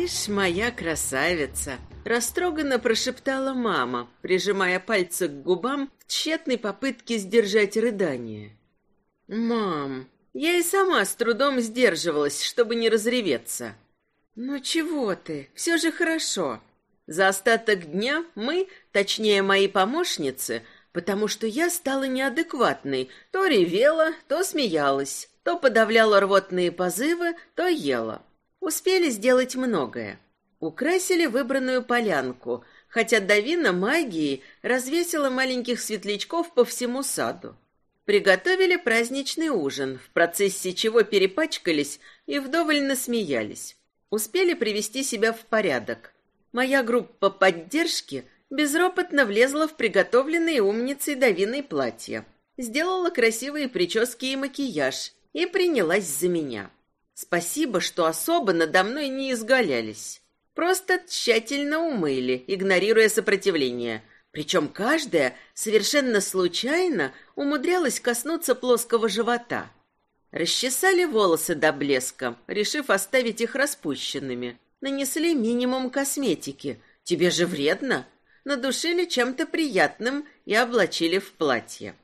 «Ты ж моя красавица!» — растроганно прошептала мама, прижимая пальцы к губам в тщетной попытке сдержать рыдание. «Мам, я и сама с трудом сдерживалась, чтобы не разреветься. Ну чего ты, все же хорошо. За остаток дня мы, точнее мои помощницы, потому что я стала неадекватной, то ревела, то смеялась, то подавляла рвотные позывы, то ела. Успели сделать многое. Украсили выбранную полянку, хотя Давина магией развесила маленьких светлячков по всему саду. Приготовили праздничный ужин, в процессе чего перепачкались и вдоволь насмеялись. Успели привести себя в порядок. Моя группа поддержки безропотно влезла в приготовленные умницей Давиной платья, сделала красивые прически и макияж и принялась за меня. Спасибо, что особо надо мной не изгалялись. Просто тщательно умыли, игнорируя сопротивление. Причем каждая совершенно случайно умудрялась коснуться плоского живота. Расчесали волосы до блеска, решив оставить их распущенными. Нанесли минимум косметики. Тебе же вредно. Надушили чем-то приятным и облачили в платье.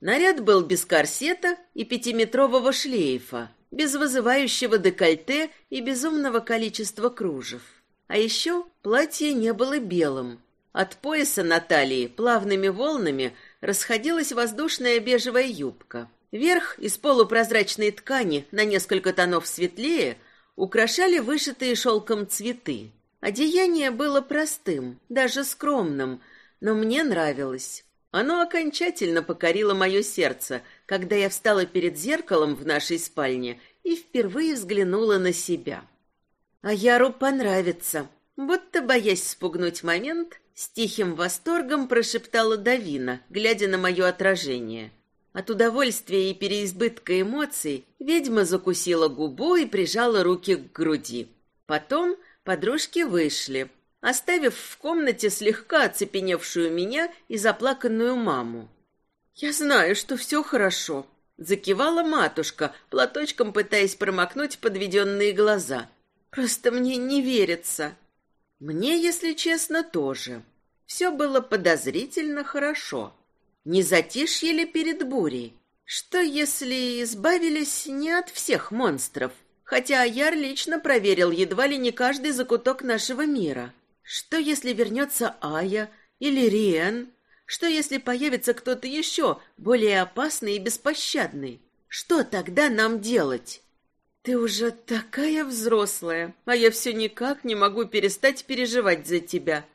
Наряд был без корсета и пятиметрового шлейфа, без вызывающего декольте и безумного количества кружев. А еще платье не было белым. От пояса на талии плавными волнами расходилась воздушная бежевая юбка. Верх из полупрозрачной ткани на несколько тонов светлее украшали вышитые шелком цветы. Одеяние было простым, даже скромным, но мне нравилось. Оно окончательно покорило мое сердце, когда я встала перед зеркалом в нашей спальне и впервые взглянула на себя. А Яру понравится. Будто боясь спугнуть момент, с тихим восторгом прошептала Давина, глядя на мое отражение. От удовольствия и переизбытка эмоций ведьма закусила губу и прижала руки к груди. Потом подружки вышли, оставив в комнате слегка оцепеневшую меня и заплаканную маму. «Я знаю, что все хорошо», — закивала матушка, платочком пытаясь промокнуть подведенные глаза. «Просто мне не верится». Мне, если честно, тоже. Все было подозрительно хорошо. Не затишье ли перед бурей? Что, если избавились не от всех монстров? Хотя Яр лично проверил едва ли не каждый закуток нашего мира. Что, если вернется Ая или Риен? Что, если появится кто-то еще, более опасный и беспощадный? Что тогда нам делать? Ты уже такая взрослая, а я все никак не могу перестать переживать за тебя.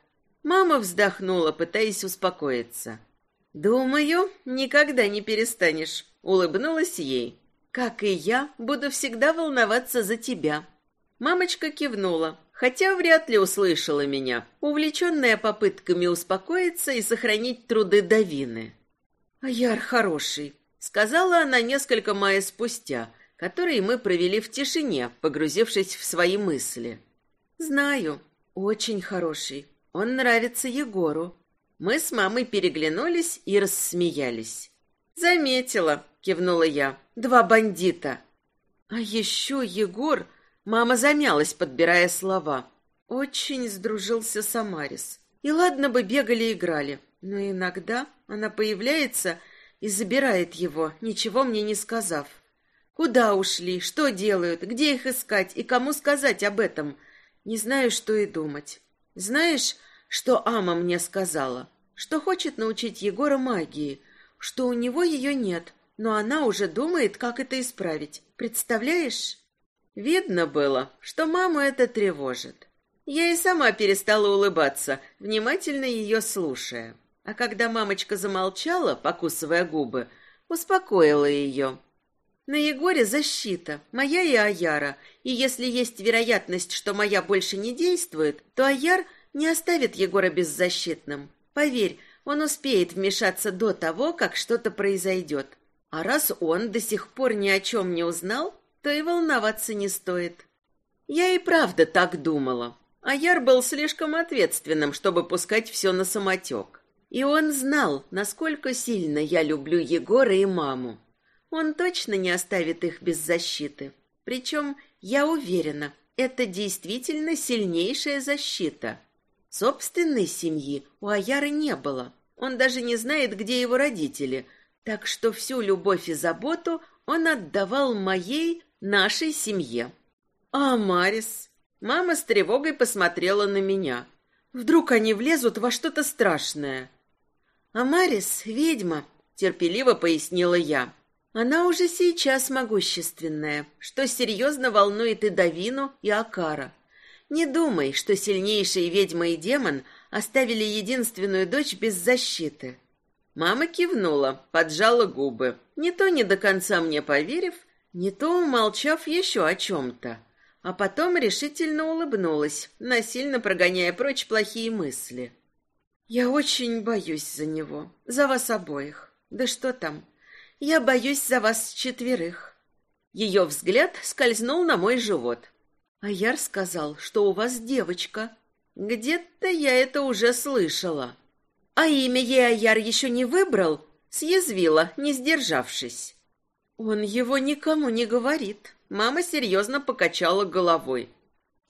Мама вздохнула, пытаясь успокоиться. Думаю, никогда не перестанешь, улыбнулась ей. Как и я, буду всегда волноваться за тебя. Мамочка кивнула, хотя вряд ли услышала меня, увлеченная попытками успокоиться и сохранить труды Давины. «Аяр хороший», — сказала она несколько мая спустя, которые мы провели в тишине, погрузившись в свои мысли. «Знаю, очень хороший. Он нравится Егору». Мы с мамой переглянулись и рассмеялись. «Заметила», — кивнула я, — «два бандита». «А еще Егор...» Мама замялась, подбирая слова. Очень сдружился с Амарис. И ладно бы бегали и играли, но иногда она появляется и забирает его, ничего мне не сказав. Куда ушли, что делают, где их искать и кому сказать об этом? Не знаю, что и думать. Знаешь, что Ама мне сказала? Что хочет научить Егора магии, что у него ее нет, но она уже думает, как это исправить. Представляешь? Видно было, что маму это тревожит. Я и сама перестала улыбаться, внимательно ее слушая. А когда мамочка замолчала, покусывая губы, успокоила ее. На Егоре защита, моя и Аяра, и если есть вероятность, что моя больше не действует, то Аяр не оставит Егора беззащитным. Поверь, он успеет вмешаться до того, как что-то произойдет. А раз он до сих пор ни о чем не узнал, то и волноваться не стоит. Я и правда так думала. Аяр был слишком ответственным, чтобы пускать все на самотек. И он знал, насколько сильно я люблю Егора и маму. Он точно не оставит их без защиты. Причем, я уверена, — это действительно сильнейшая защита. Собственной семьи у Аяры не было. Он даже не знает, где его родители, так что всю любовь и заботу он отдавал моей, нашей семье. А Марис? Мама с тревогой посмотрела на меня. Вдруг они влезут во что-то страшное. А Марис — ведьма, терпеливо пояснила я. Она уже сейчас могущественная, что серьезно волнует и Давину, и Акара. Не думай, что сильнейшие ведьма и демон оставили единственную дочь без защиты. Мама кивнула, поджала губы, не то не до конца мне поверив, не то умолчав еще о чем-то, а потом решительно улыбнулась, насильно прогоняя прочь плохие мысли. «Я очень боюсь за него, за вас обоих. Да что там, я боюсь за вас четверых». Ее взгляд скользнул на мой живот. «Аяр сказал, что у вас девочка. Где-то я это уже слышала». «А имя ей Аяр еще не выбрал?» Съязвила, не сдержавшись. «Он его никому не говорит». Мама серьезно покачала головой.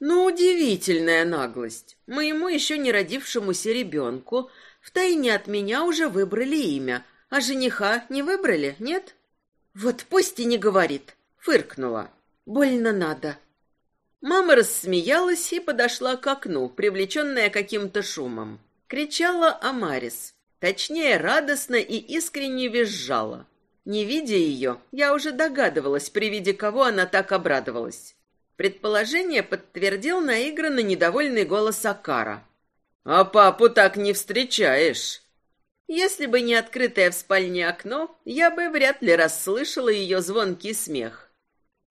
«Ну, удивительная наглость. Моему еще не родившемуся ребенку втайне от меня уже выбрали имя, а жениха не выбрали, нет?» «Вот пусть и не говорит», — фыркнула. «Больно надо». Мама рассмеялась и подошла к окну, привлеченная каким-то шумом. Кричала Амарис. Точнее, радостно и искренне визжала. Не видя ее, я уже догадывалась, при виде кого она так обрадовалась. Предположение подтвердил наигранно недовольный голос Акара. «А папу так не встречаешь!» Если бы не открытое в спальне окно, я бы вряд ли расслышала ее звонкий смех.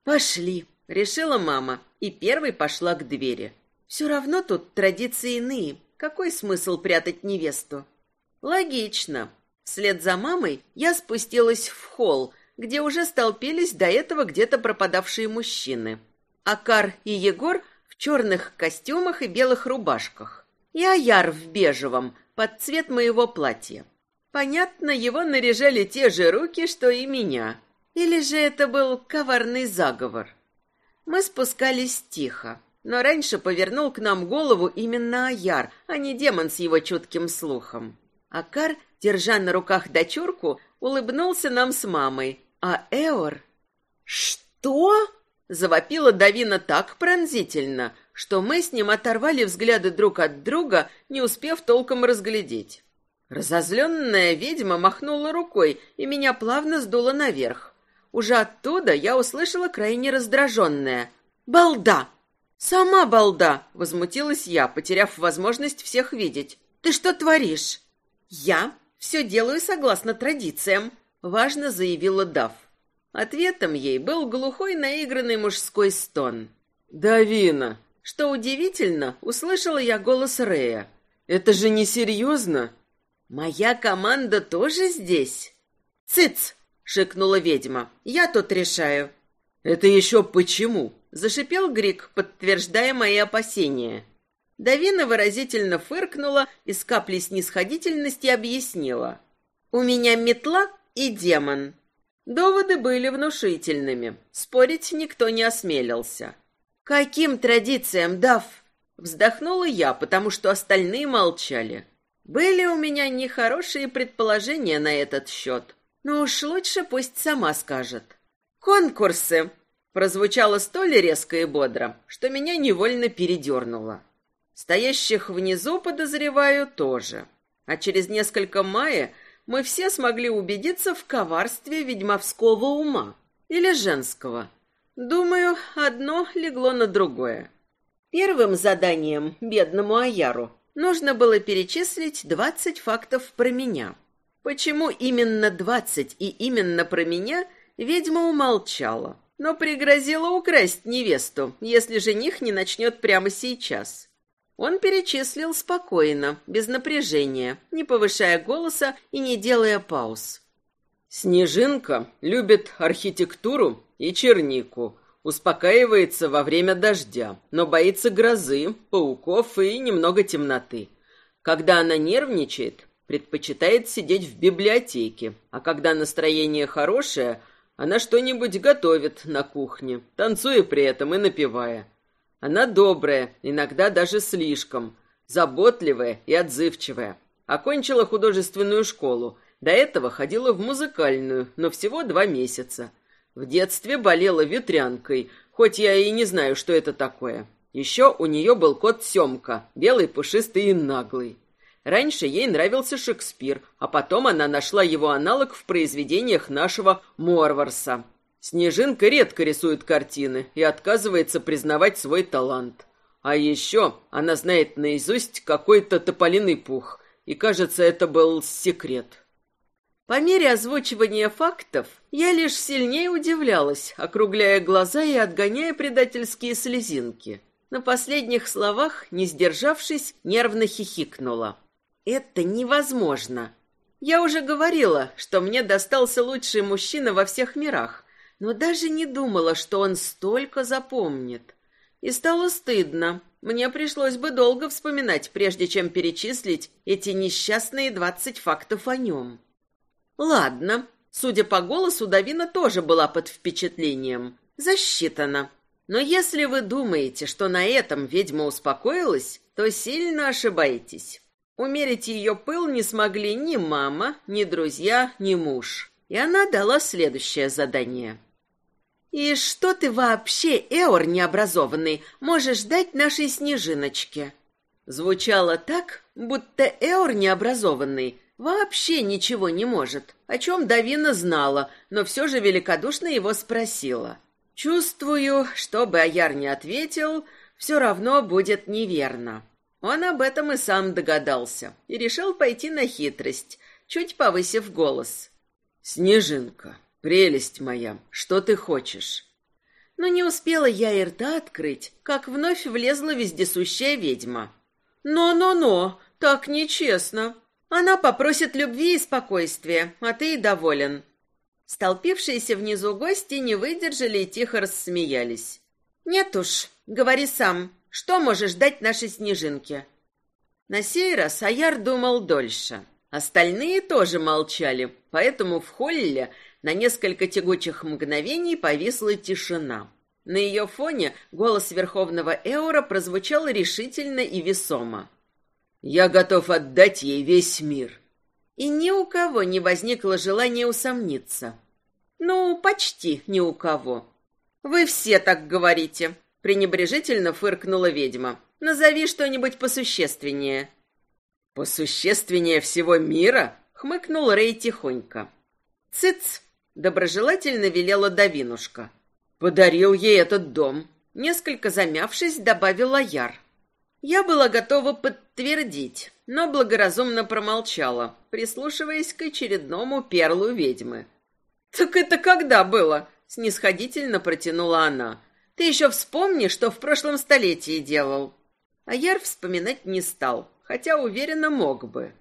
«Пошли», — решила мама, и первой пошла к двери. «Все равно тут традиции иные. Какой смысл прятать невесту?» «Логично. Вслед за мамой я спустилась в холл, где уже столпились до этого где-то пропадавшие мужчины. Акар и Егор в черных костюмах и белых рубашках. И Аяр в бежевом, под цвет моего платья. Понятно, его наряжали те же руки, что и меня. Или же это был коварный заговор? Мы спускались тихо, но раньше повернул к нам голову именно Аяр, а не демон с его чутким слухом. Акар держа на руках дочурку, улыбнулся нам с мамой, а Эор... «Что?» — завопила Давина так пронзительно, что мы с ним оторвали взгляды друг от друга, не успев толком разглядеть. Разозленная ведьма махнула рукой, и меня плавно сдуло наверх. Уже оттуда я услышала крайне раздраженная. «Балда!» «Сама балда!» — возмутилась я, потеряв возможность всех видеть. «Ты что творишь?» «Я все делаю согласно традициям», — важно заявила Дав. Ответом ей был глухой наигранный мужской стон. «Давина!» Что удивительно, услышала я голос Рея. «Это же не серьезно?» «Моя команда тоже здесь?» «Цыц!» — шикнула ведьма. «Я тут решаю». «Это еще почему?» — зашипел Грик, подтверждая мои опасения. Давина выразительно фыркнула и с каплей снисходительности объяснила. «У меня метла и демон». Доводы были внушительными. Спорить никто не осмелился. «Каким традициям, Дав?» Вздохнула я, потому что остальные молчали. Были у меня нехорошие предположения на этот счет. Но уж лучше пусть сама скажет. «Конкурсы!» Прозвучало столь резко и бодро, что меня невольно передернуло. Стоящих внизу, подозреваю, тоже. А через несколько мая мы все смогли убедиться в коварстве ведьмовского ума. Или женского. Думаю, одно легло на другое. Первым заданием бедному Аяру нужно было перечислить двадцать фактов про меня. Почему именно двадцать и именно про меня, ведьма умолчала, но пригрозила украсть невесту, если жених не начнет прямо сейчас. Он перечислил спокойно, без напряжения, не повышая голоса и не делая пауз. Снежинка любит архитектуру и чернику, успокаивается во время дождя, но боится грозы, пауков и немного темноты. Когда она нервничает, предпочитает сидеть в библиотеке, а когда настроение хорошее, она что-нибудь готовит на кухне, танцуя при этом и напевая. Она добрая, иногда даже слишком, заботливая и отзывчивая. Окончила художественную школу. До этого ходила в музыкальную, но всего два месяца. В детстве болела ветрянкой, хоть я и не знаю, что это такое. Еще у нее был кот Семка, белый, пушистый и наглый. Раньше ей нравился Шекспир, а потом она нашла его аналог в произведениях нашего Морварса. Снежинка редко рисует картины и отказывается признавать свой талант. А еще она знает наизусть какой-то тополиный пух, и, кажется, это был секрет. По мере озвучивания фактов я лишь сильнее удивлялась, округляя глаза и отгоняя предательские слезинки. На последних словах, не сдержавшись, нервно хихикнула. Это невозможно. Я уже говорила, что мне достался лучший мужчина во всех мирах, но даже не думала, что он столько запомнит. И стало стыдно. Мне пришлось бы долго вспоминать, прежде чем перечислить эти несчастные двадцать фактов о нем. Ладно, судя по голосу, Давина тоже была под впечатлением. Засчитано. Но если вы думаете, что на этом ведьма успокоилась, то сильно ошибаетесь. Умерить ее пыл не смогли ни мама, ни друзья, ни муж. И она дала следующее задание. «И что ты вообще, Эор необразованный, можешь дать нашей снежиночке?» Звучало так, будто Эор необразованный вообще ничего не может, о чем Давина знала, но все же великодушно его спросила. «Чувствую, что бы Аяр не ответил, все равно будет неверно». Он об этом и сам догадался и решил пойти на хитрость, чуть повысив голос. «Снежинка, прелесть моя, что ты хочешь?» Но не успела я и рта открыть, как вновь влезла вездесущая ведьма. «Но-но-но, так нечестно. Она попросит любви и спокойствия, а ты и доволен». Столпившиеся внизу гости не выдержали и тихо рассмеялись. «Нет уж, говори сам, что можешь дать нашей снежинке?» На сей раз Аяр думал дольше. Остальные тоже молчали, поэтому в холле на несколько тягучих мгновений повисла тишина. На ее фоне голос Верховного Эора прозвучал решительно и весомо. «Я готов отдать ей весь мир». И ни у кого не возникло желания усомниться. Ну, почти ни у кого. «Вы все так говорите», пренебрежительно фыркнула ведьма. Назови что-нибудь посущественнее. Посущественнее всего мира? хмыкнул Рей тихонько. Цыц, доброжелательно велела Давинушка. Подарил ей этот дом. Несколько замявшись, добавила Яр. Я была готова подтвердить, но благоразумно промолчала, прислушиваясь к очередному перлу ведьмы. «Так это когда было?» — снисходительно протянула она. Ты еще вспомни, что в прошлом столетии делал. А Яр вспоминать не стал, хотя уверенно мог бы.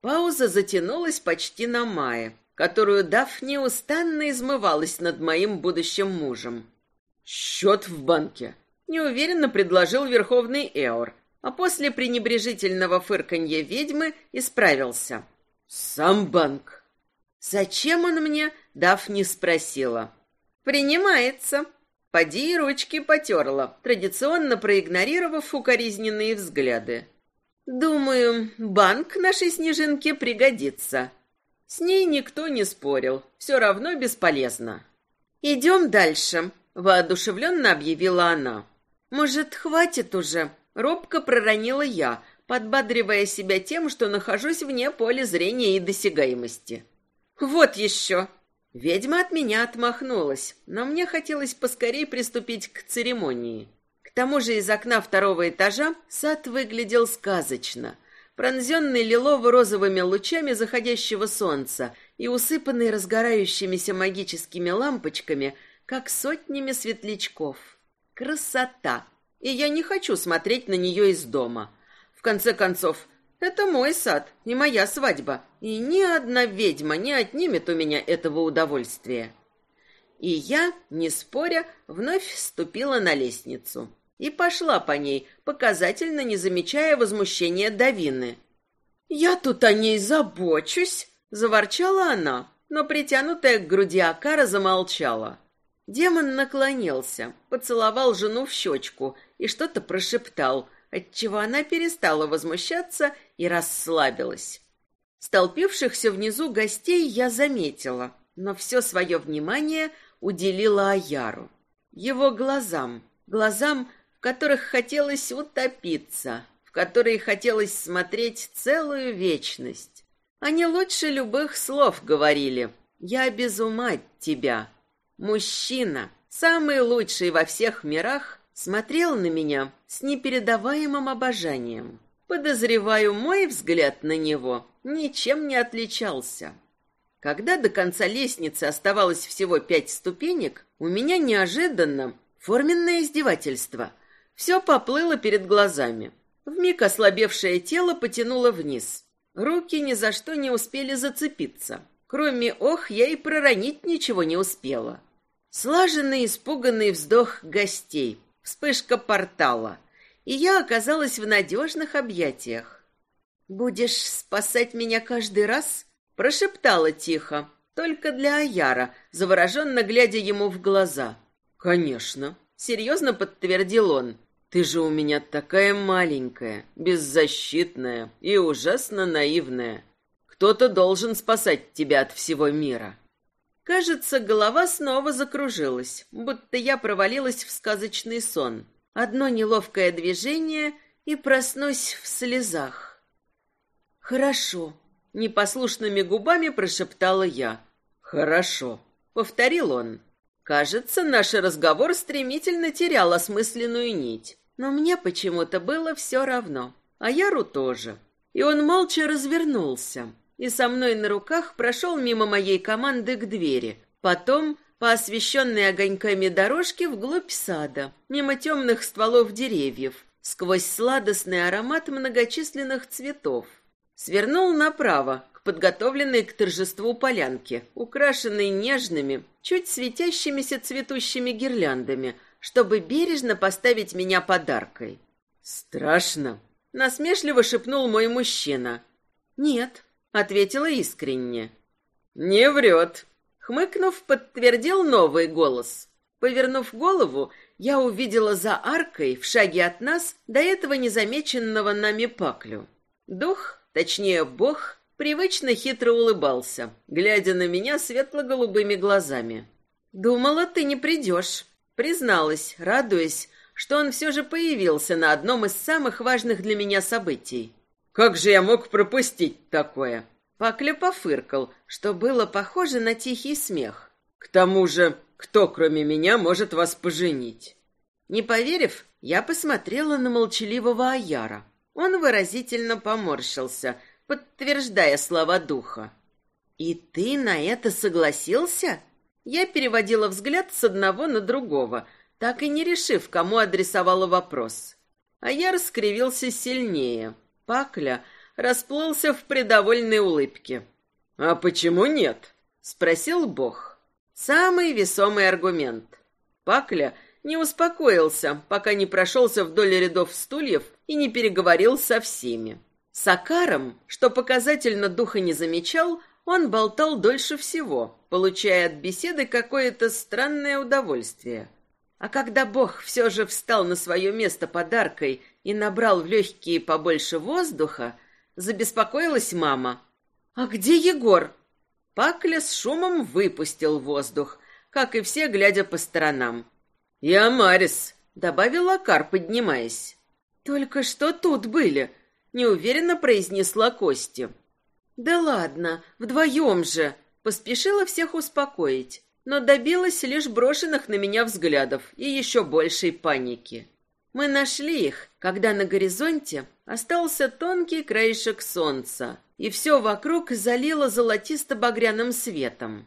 Пауза затянулась почти на мае, которую Даф неустанно измывалась над моим будущим мужем. «Счет в банке», — неуверенно предложил Верховный Эор, а после пренебрежительного фырканья ведьмы исправился. «Сам банк». «Зачем он мне?» — Даф не спросила. «Принимается», Поди и ручки потерла, традиционно проигнорировав укоризненные взгляды. «Думаю, банк нашей снежинке пригодится». С ней никто не спорил, все равно бесполезно. «Идем дальше», — воодушевленно объявила она. «Может, хватит уже?» — робко проронила я, подбадривая себя тем, что нахожусь вне поля зрения и досягаемости. «Вот еще!» Ведьма от меня отмахнулась, но мне хотелось поскорее приступить к церемонии. Тому же из окна второго этажа сад выглядел сказочно, пронзенный лилово-розовыми лучами заходящего солнца и усыпанный разгорающимися магическими лампочками, как сотнями светлячков. Красота! И я не хочу смотреть на нее из дома. В конце концов, это мой сад и моя свадьба, и ни одна ведьма не отнимет у меня этого удовольствия. И я, не споря, вновь ступила на лестницу и пошла по ней, показательно не замечая возмущения Давины. «Я тут о ней забочусь!» — заворчала она, но притянутая к груди Акара замолчала. Демон наклонился, поцеловал жену в щечку и что-то прошептал, отчего она перестала возмущаться и расслабилась. Столпившихся внизу гостей я заметила, но все свое внимание уделила Аяру. Его глазам, глазам, в которых хотелось утопиться, в которые хотелось смотреть целую вечность. Они лучше любых слов говорили «Я без ума тебя». Мужчина, самый лучший во всех мирах, смотрел на меня с непередаваемым обожанием. Подозреваю, мой взгляд на него ничем не отличался. Когда до конца лестницы оставалось всего пять ступенек, у меня неожиданно форменное издевательство. Все поплыло перед глазами. Вмиг ослабевшее тело потянуло вниз. Руки ни за что не успели зацепиться. Кроме «ох», я и проронить ничего не успела. Слаженный испуганный вздох гостей, вспышка портала, и я оказалась в надежных объятиях. «Будешь спасать меня каждый раз?» Прошептала тихо, только для Аяра, завороженно глядя ему в глаза. «Конечно», — серьезно подтвердил он. «Ты же у меня такая маленькая, беззащитная и ужасно наивная. Кто-то должен спасать тебя от всего мира». Кажется, голова снова закружилась, будто я провалилась в сказочный сон. Одно неловкое движение и проснусь в слезах. «Хорошо», Непослушными губами прошептала я. «Хорошо», — повторил он. Кажется, наш разговор стремительно терял осмысленную нить. Но мне почему-то было все равно. А Яру тоже. И он молча развернулся. И со мной на руках прошел мимо моей команды к двери. Потом по освещенной огоньками дорожке вглубь сада, мимо темных стволов деревьев, сквозь сладостный аромат многочисленных цветов. Свернул направо, к подготовленной к торжеству полянке, украшенной нежными, чуть светящимися цветущими гирляндами, чтобы бережно поставить меня подаркой. «Страшно!» — насмешливо шепнул мой мужчина. «Нет», — ответила искренне. «Не врет», — хмыкнув, подтвердил новый голос. Повернув голову, я увидела за аркой, в шаге от нас, до этого незамеченного нами паклю. Дух Точнее, Бог привычно хитро улыбался, глядя на меня светло-голубыми глазами. «Думала, ты не придешь», — призналась, радуясь, что он все же появился на одном из самых важных для меня событий. «Как же я мог пропустить такое?» Пакля пофыркал, что было похоже на тихий смех. «К тому же, кто, кроме меня, может вас поженить?» Не поверив, я посмотрела на молчаливого Аяра. Он выразительно поморщился, подтверждая слова духа. «И ты на это согласился?» Я переводила взгляд с одного на другого, так и не решив, кому адресовала вопрос. А я раскривился сильнее. Пакля расплылся в придовольной улыбке. «А почему нет?» — спросил Бог. Самый весомый аргумент. Пакля не успокоился, пока не прошелся вдоль рядов стульев и не переговорил со всеми. С Акаром, что показательно духа не замечал, он болтал дольше всего, получая от беседы какое-то странное удовольствие. А когда Бог все же встал на свое место подаркой и набрал в легкие побольше воздуха, забеспокоилась мама. «А где Егор?» Пакля с шумом выпустил воздух, как и все, глядя по сторонам. «Я Марис», — добавил Акар, поднимаясь. «Только что тут были», — неуверенно произнесла Костя. «Да ладно, вдвоем же», — поспешила всех успокоить, но добилась лишь брошенных на меня взглядов и еще большей паники. Мы нашли их, когда на горизонте остался тонкий краешек солнца, и все вокруг залило золотисто-багряным светом.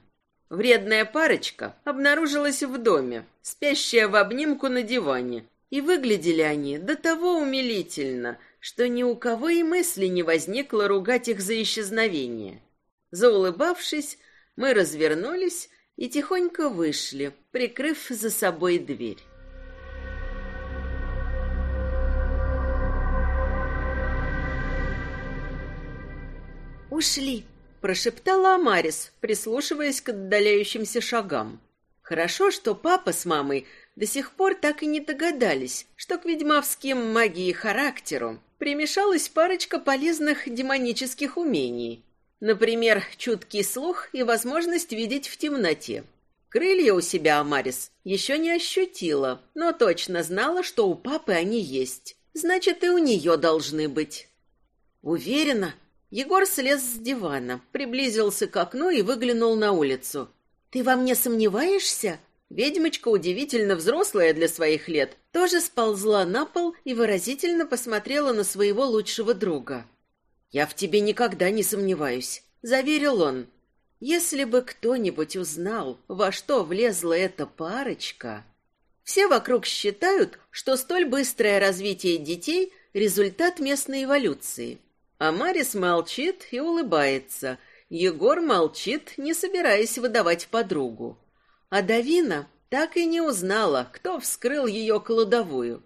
Вредная парочка обнаружилась в доме, спящая в обнимку на диване, и выглядели они до того умилительно, что ни у кого и мысли не возникло ругать их за исчезновение. Заулыбавшись, мы развернулись и тихонько вышли, прикрыв за собой дверь. «Ушли!» — прошептала Амарис, прислушиваясь к отдаляющимся шагам. Хорошо, что папа с мамой до сих пор так и не догадались, что к ведьмовским магии характеру примешалась парочка полезных демонических умений. Например, чуткий слух и возможность видеть в темноте. Крылья у себя Амарис еще не ощутила, но точно знала, что у папы они есть. Значит, и у нее должны быть. Уверена? Егор слез с дивана, приблизился к окну и выглянул на улицу. «Ты во мне сомневаешься?» Ведьмочка, удивительно взрослая для своих лет, тоже сползла на пол и выразительно посмотрела на своего лучшего друга. «Я в тебе никогда не сомневаюсь», — заверил он. «Если бы кто-нибудь узнал, во что влезла эта парочка...» Все вокруг считают, что столь быстрое развитие детей — результат местной эволюции. А Марис молчит и улыбается. Егор молчит, не собираясь выдавать подругу. А Давина так и не узнала, кто вскрыл ее кладовую.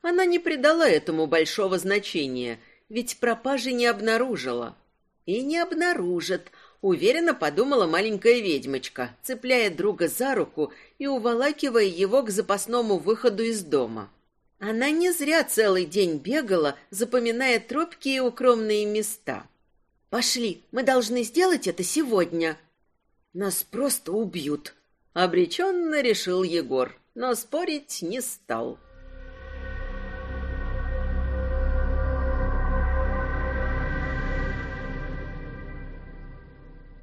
Она не придала этому большого значения, ведь пропажи не обнаружила. И не обнаружит, уверенно подумала маленькая ведьмочка, цепляя друга за руку и уволакивая его к запасному выходу из дома. Она не зря целый день бегала, запоминая тропки и укромные места. «Пошли, мы должны сделать это сегодня». «Нас просто убьют», Обреченно решил Егор, но спорить не стал.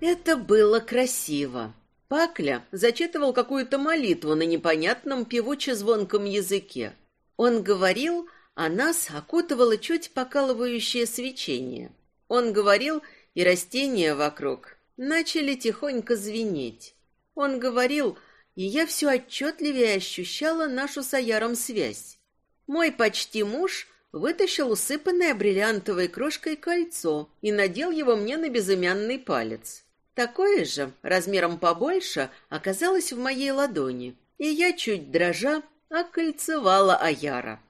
Это было красиво. Пакля зачитывал какую-то молитву на непонятном певуче-звонком языке. Он говорил, а нас окутывало чуть покалывающее свечение. Он говорил, и растения вокруг начали тихонько звенеть. Он говорил, и я все отчетливее ощущала нашу с Аяром связь. Мой почти муж вытащил усыпанное бриллиантовой крошкой кольцо и надел его мне на безымянный палец. Такое же, размером побольше, оказалось в моей ладони, и я, чуть дрожа, окольцевала Аяра.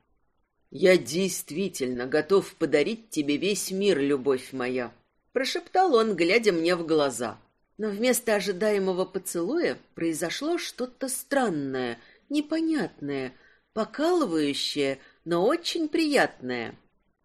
«Я действительно готов подарить тебе весь мир, любовь моя», — прошептал он, глядя мне в глаза. Но вместо ожидаемого поцелуя произошло что-то странное, непонятное, покалывающее, но очень приятное.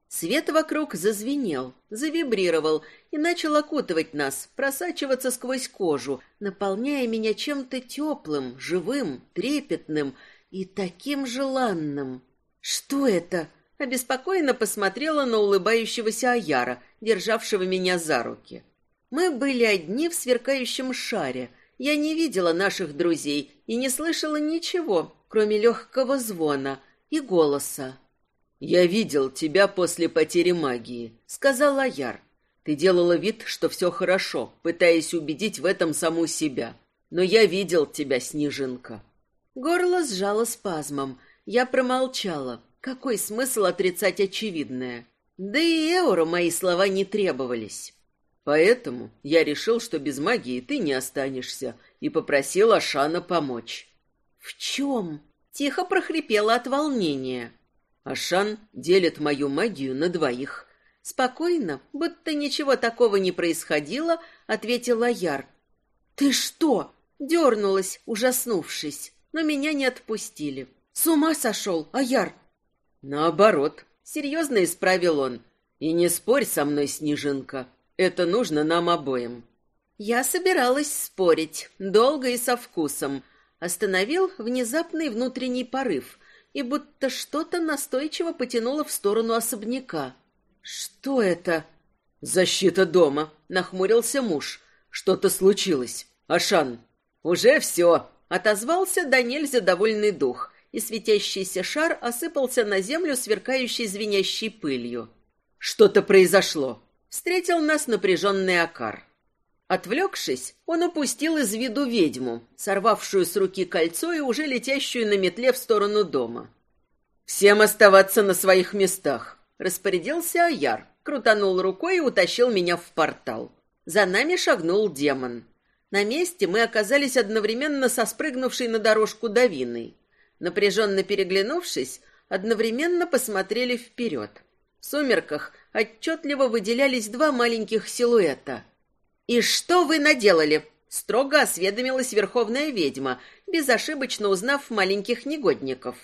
Свет вокруг зазвенел, завибрировал и начал окутывать нас, просачиваться сквозь кожу, наполняя меня чем-то теплым, живым, трепетным и таким желанным. «Что это?» Обеспокоенно посмотрела на улыбающегося Аяра, державшего меня за руки. Мы были одни в сверкающем шаре. Я не видела наших друзей и не слышала ничего, кроме легкого звона и голоса. «Я видел тебя после потери магии», — сказал Аяр. «Ты делала вид, что все хорошо, пытаясь убедить в этом саму себя. Но я видел тебя, Снежинка». Горло сжало спазмом. Я промолчала. Какой смысл отрицать очевидное? Да и Эуру мои слова не требовались. Поэтому я решил, что без магии ты не останешься, и попросил Ашана помочь. В чем? Тихо прохрипела от волнения. Ашан делит мою магию на двоих. Спокойно, будто ничего такого не происходило, ответила Яр. Ты что? Дернулась, ужаснувшись, но меня не отпустили. С ума сошел, Аяр? Наоборот, серьезно исправил он. И не спорь со мной, Снежинка. Это нужно нам обоим. Я собиралась спорить, долго и со вкусом. Остановил внезапный внутренний порыв, и будто что-то настойчиво потянуло в сторону особняка. Что это? Защита дома, нахмурился муж. Что-то случилось. Ашан. Уже все, отозвался до нельзя довольный дух, и светящийся шар осыпался на землю сверкающей звенящей пылью. Что-то произошло встретил нас напряженный Акар. Отвлекшись, он упустил из виду ведьму, сорвавшую с руки кольцо и уже летящую на метле в сторону дома. «Всем оставаться на своих местах», — распорядился Аяр, крутанул рукой и утащил меня в портал. За нами шагнул демон. На месте мы оказались одновременно со спрыгнувшей на дорожку Давиной. Напряженно переглянувшись, одновременно посмотрели вперед. В сумерках отчетливо выделялись два маленьких силуэта. «И что вы наделали?» — Строго осведомилась верховная ведьма, безошибочно узнав маленьких негодников.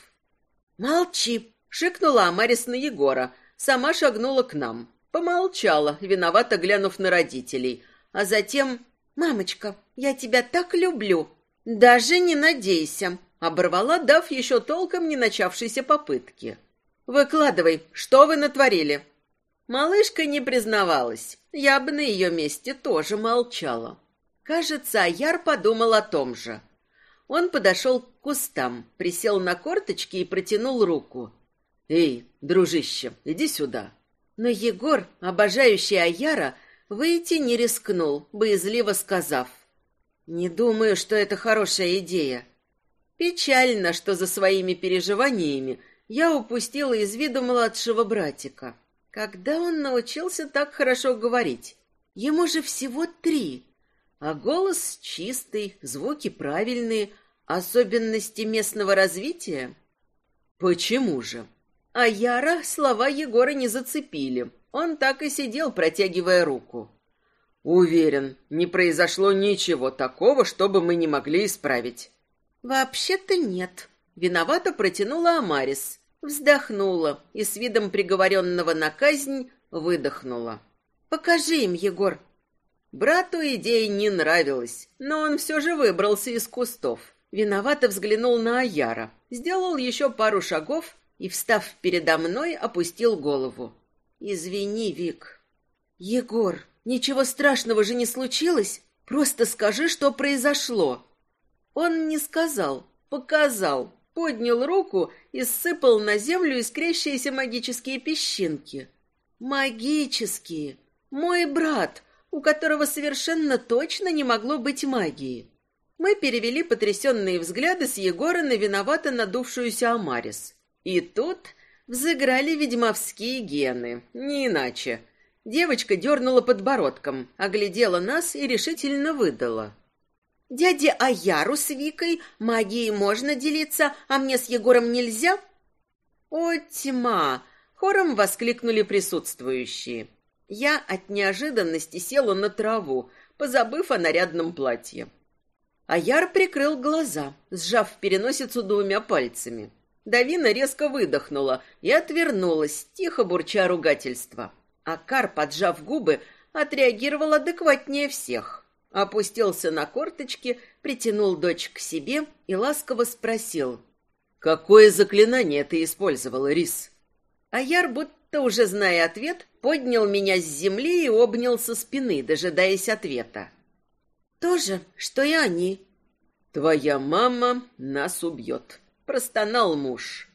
«Молчи!» — шикнула Амарис на Егора, сама шагнула к нам. Помолчала, виновато глянув на родителей, а затем... «Мамочка, я тебя так люблю!» «Даже не надейся!» — оборвала, дав еще толком не начавшейся попытки. «Выкладывай, что вы натворили?» Малышка не признавалась. Я бы на ее месте тоже молчала. Кажется, Аяр подумал о том же. Он подошел к кустам, присел на корточки и протянул руку. «Эй, дружище, иди сюда!» Но Егор, обожающий Аяра, выйти не рискнул, боязливо сказав. «Не думаю, что это хорошая идея». Печально, что за своими переживаниями я упустила из виду младшего братика. Когда он научился так хорошо говорить? Ему же всего три. А голос чистый, звуки правильные, особенности местного развития? Почему же? А Яра слова Егора не зацепили. Он так и сидел, протягивая руку. Уверен, не произошло ничего такого, чтобы мы не могли исправить. Вообще-то нет. Виновато протянула Амарис, вздохнула и с видом приговоренного на казнь выдохнула. Покажи им, Егор. Брату идея не нравилась, но он все же выбрался из кустов. Виновато взглянул на Аяра, сделал еще пару шагов и, встав передо мной, опустил голову. «Извини, Вик». «Егор, ничего страшного же не случилось? Просто скажи, что произошло». Он не сказал, показал, поднял руку и сыпал на землю искрящиеся магические песчинки. «Магические! Мой брат, у которого совершенно точно не могло быть магии». Мы перевели потрясенные взгляды с Егора на виновато надувшуюся Амарис. И тут взыграли ведьмовские гены, не иначе. Девочка дернула подбородком, оглядела нас и решительно выдала. «Дяде Аяру с Викой магией можно делиться, а мне с Егором нельзя?» «О, тьма!» — хором воскликнули присутствующие. Я от неожиданности села на траву, позабыв о нарядном платье. Аяр прикрыл глаза, сжав переносицу двумя пальцами. Давина резко выдохнула и отвернулась, тихо бурча ругательства. А Кар, поджав губы, отреагировал адекватнее всех. Опустился на корточки, притянул дочь к себе и ласково спросил. «Какое заклинание ты использовала, Рис?» Аяр, будто уже зная ответ, поднял меня с земли и обнял со спины, дожидаясь ответа. «То же, что и они». «Твоя мама нас убьет», простонал муж.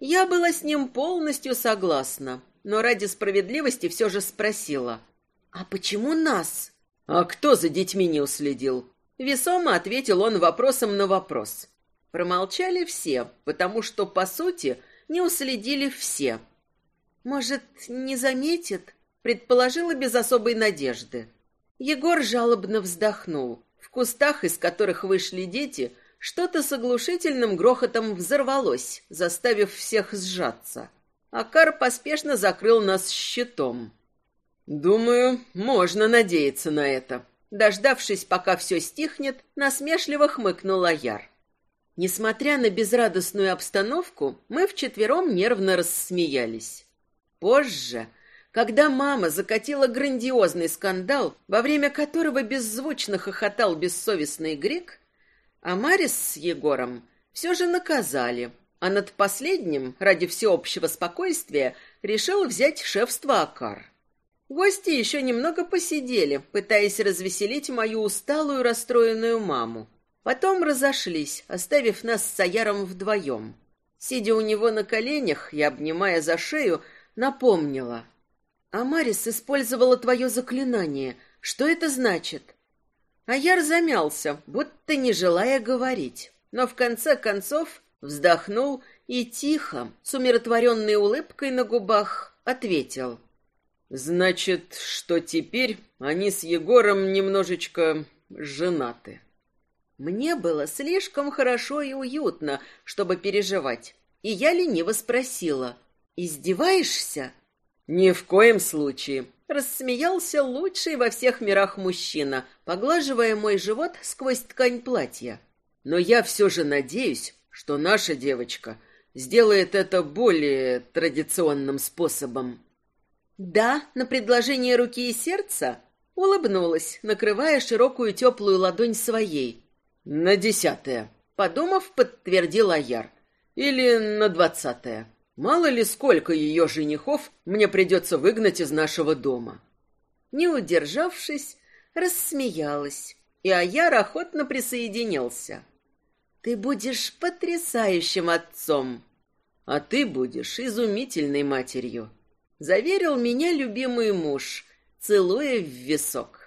Я была с ним полностью согласна, но ради справедливости все же спросила. «А почему нас?» «А кто за детьми не уследил?» Весомо ответил он вопросом на вопрос. Промолчали все, потому что, по сути, не уследили все. «Может, не заметит?» Предположила без особой надежды. Егор жалобно вздохнул. В кустах, из которых вышли дети, что-то с оглушительным грохотом взорвалось, заставив всех сжаться. Акар поспешно закрыл нас щитом. «Думаю, можно надеяться на это». Дождавшись, пока все стихнет, насмешливо хмыкнул Аяр. Несмотря на безрадостную обстановку, мы вчетвером нервно рассмеялись. Позже, когда мама закатила грандиозный скандал, во время которого беззвучно хохотал бессовестный грек, а Марис с Егором все же наказали, а над последним, ради всеобщего спокойствия, решил взять шефство Акар. Гости еще немного посидели, пытаясь развеселить мою усталую, расстроенную маму. Потом разошлись, оставив нас с Саяром вдвоем. Сидя у него на коленях и обнимая за шею, напомнила. «Амарис использовала твое заклинание. Что это значит?» Аяр замялся, будто не желая говорить, но в конце концов вздохнул и тихо, с умиротворенной улыбкой на губах, ответил. «Значит, что теперь они с Егором немножечко женаты». Мне было слишком хорошо и уютно, чтобы переживать, и я лениво спросила. «Издеваешься?» «Ни в коем случае», рассмеялся лучший во всех мирах мужчина, поглаживая мой живот сквозь ткань платья. Но я все же надеюсь, что наша девочка сделает это более традиционным способом. Да, на предложение руки и сердца улыбнулась, накрывая широкую теплую ладонь своей. На десятое, подумав, подтвердил Аяр. Или на двадцатое. Мало ли сколько ее женихов мне придется выгнать из нашего дома. Не удержавшись, рассмеялась, и Аяр охотно присоединился. Ты будешь потрясающим отцом, а ты будешь изумительной матерью, заверил меня любимый муж, целуя в висок.